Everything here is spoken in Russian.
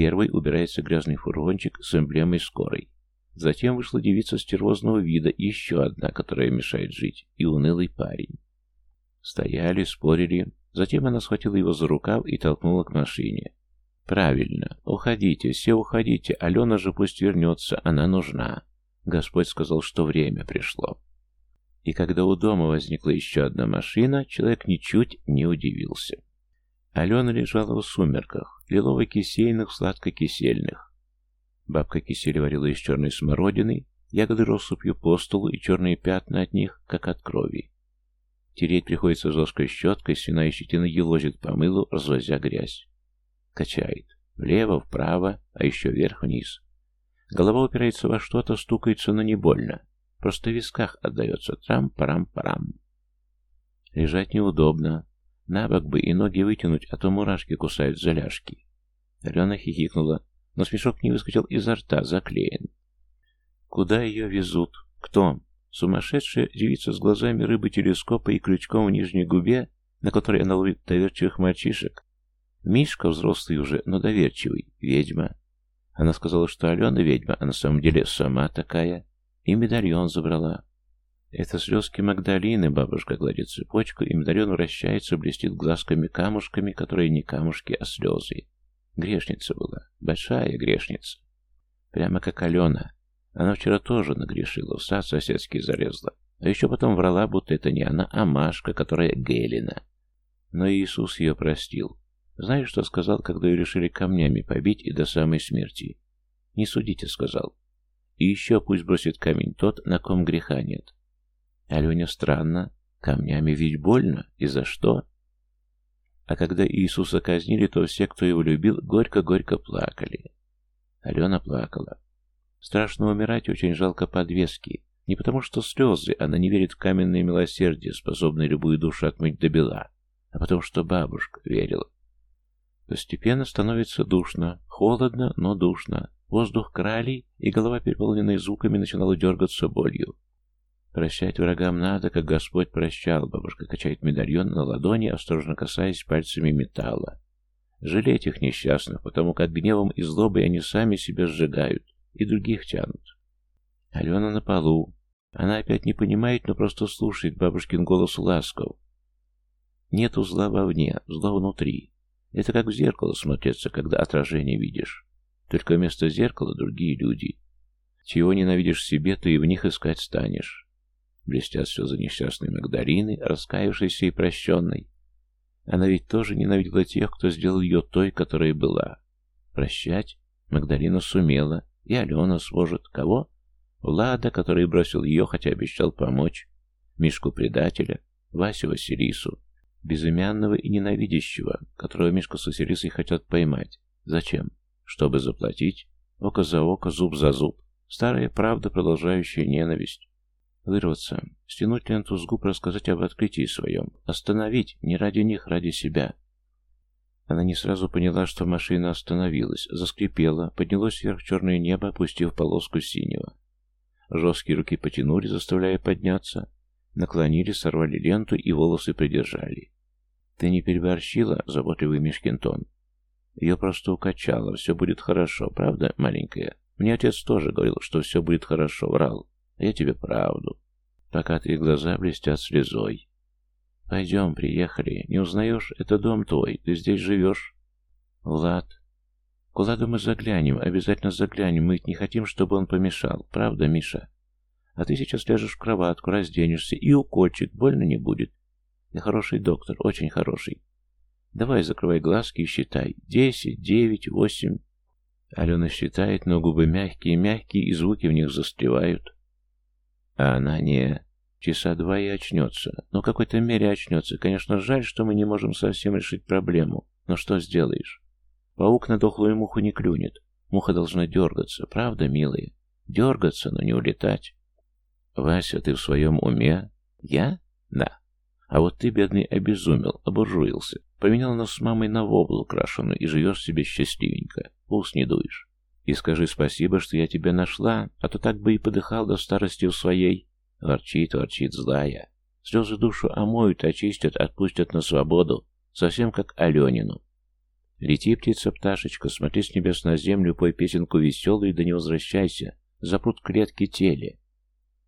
Первый убирается грязный фургончик с эмблемой скорой. Затем вышла девица стервозного вида, еще одна, которая мешает жить, и унылый парень. Стояли, спорили. Затем она схватила его за рукав и толкнула к машине. «Правильно. Уходите, все уходите. Алена же пусть вернется, она нужна». Господь сказал, что время пришло. И когда у дома возникла еще одна машина, человек ничуть не удивился. Алена лежала в сумерках, лилово-кисейных, сладко-кисельных. Бабка кисель варила из черной смородины, ягоды россыпью по столу и черные пятна от них, как от крови. Тереть приходится жесткой щеткой, свиная щетина елозит по мылу, развозя грязь. Качает. Влево, вправо, а еще вверх-вниз. Голова упирается во что-то, стукается, но не больно. Просто в висках отдается трам-парам-парам. Лежать неудобно. На бок бы и ноги вытянуть, а то мурашки кусают за ляжки. Алена хихикнула, но смешок не выскочил изо рта, заклеен. Куда ее везут? Кто? Сумасшедшая девица с глазами рыбы телескопа и крючком в нижней губе, на которой она ловит доверчивых мальчишек? Мишка взрослый уже, но доверчивый. Ведьма. Она сказала, что Алена ведьма, а на самом деле сама такая. И медальон забрала. Это слезки Магдалины, бабушка гладит цепочку, и медальон вращается, блестит глазками-камушками, которые не камушки, а слезы. Грешница была. Большая грешница. Прямо как Алена. Она вчера тоже нагрешила, в сад соседский залезла. А еще потом врала, будто это не она, а Машка, которая Гелина. Но Иисус ее простил. Знаешь, что сказал, когда ее решили камнями побить и до самой смерти? «Не судите», — сказал. «И еще пусть бросит камень тот, на ком греха нет». Аленя странно. Камнями ведь больно. И за что? А когда Иисуса казнили, то все, кто его любил, горько-горько плакали. Алена плакала. Страшно умирать, очень жалко подвески. Не потому что слезы, она не верит в каменное милосердие, способное любую душу отмыть до бела, а потому что бабушка верила. Постепенно становится душно, холодно, но душно. Воздух крали, и голова, переполненная звуками, начинала дергаться болью. Прощать врагам надо, как Господь прощал. Бабушка качает медальон на ладони, осторожно касаясь пальцами металла. Жалеть их несчастных, потому как гневом и злобой они сами себя сжигают и других тянут. Алена на полу. Она опять не понимает, но просто слушает бабушкин голос ласков. Нету зла вовне, зла внутри. Это как в зеркало смотреться, когда отражение видишь. Только вместо зеркала другие люди. Чего ненавидишь себе, ты и в них искать станешь. Блестят слезы несчастной Магдалины, раскаявшейся и прощенной. Она ведь тоже ненавидела тех, кто сделал ее той, которая была. Прощать Магдалина сумела, и Алена сможет. Кого? Влада, который бросил ее, хотя обещал помочь. Мишку-предателя, Васю Василису, безымянного и ненавидящего, которого Мишка с Василисой хотят поймать. Зачем? Чтобы заплатить? Око за око, зуб за зуб. Старая правда, продолжающая ненависть. Вырваться, стянуть ленту с губ, рассказать об открытии своем. Остановить, не ради них, ради себя. Она не сразу поняла, что машина остановилась, заскрипела, поднялось вверх черное небо, опустив полоску синего. Жесткие руки потянули, заставляя подняться. Наклонили, сорвали ленту и волосы придержали. «Ты не переборщила?» — заботливый Мишкин. Ее просто укачало. Все будет хорошо, правда, маленькая? Мне отец тоже говорил, что все будет хорошо, врал. Я тебе правду. Пока твои глаза блестят слезой. Пойдем, приехали. Не узнаешь? Это дом твой. Ты здесь живешь? Влад. К Владу мы заглянем, обязательно заглянем. Мы не хотим, чтобы он помешал. Правда, Миша? А ты сейчас ляжешь в кроватку, разденешься, и укольчик больно не будет. Ты хороший доктор, очень хороший. Давай, закрывай глазки и считай. Десять, девять, восемь. Алена считает, но губы мягкие-мягкие, и звуки в них застревают. А она не... Часа два и очнется. Но в какой-то мере очнется. Конечно, жаль, что мы не можем совсем решить проблему. Но что сделаешь? Паук на дохлую муху не клюнет. Муха должна дергаться. Правда, милые? Дергаться, но не улетать. Вася, ты в своем уме? Я? Да. А вот ты, бедный, обезумел, обуржуился. Поменял нас с мамой на воблу крашеную и живешь себе счастливенько. Ус не дуешь. И скажи спасибо, что я тебя нашла, а то так бы и подыхал до старости в своей. Ворчит, ворчит злая. Слезы душу омоют, очистят, отпустят на свободу, совсем как Аленину. Лети, птица-пташечка, смотри с небес на землю, пой песенку веселую, да не возвращайся, запрут клетки теле.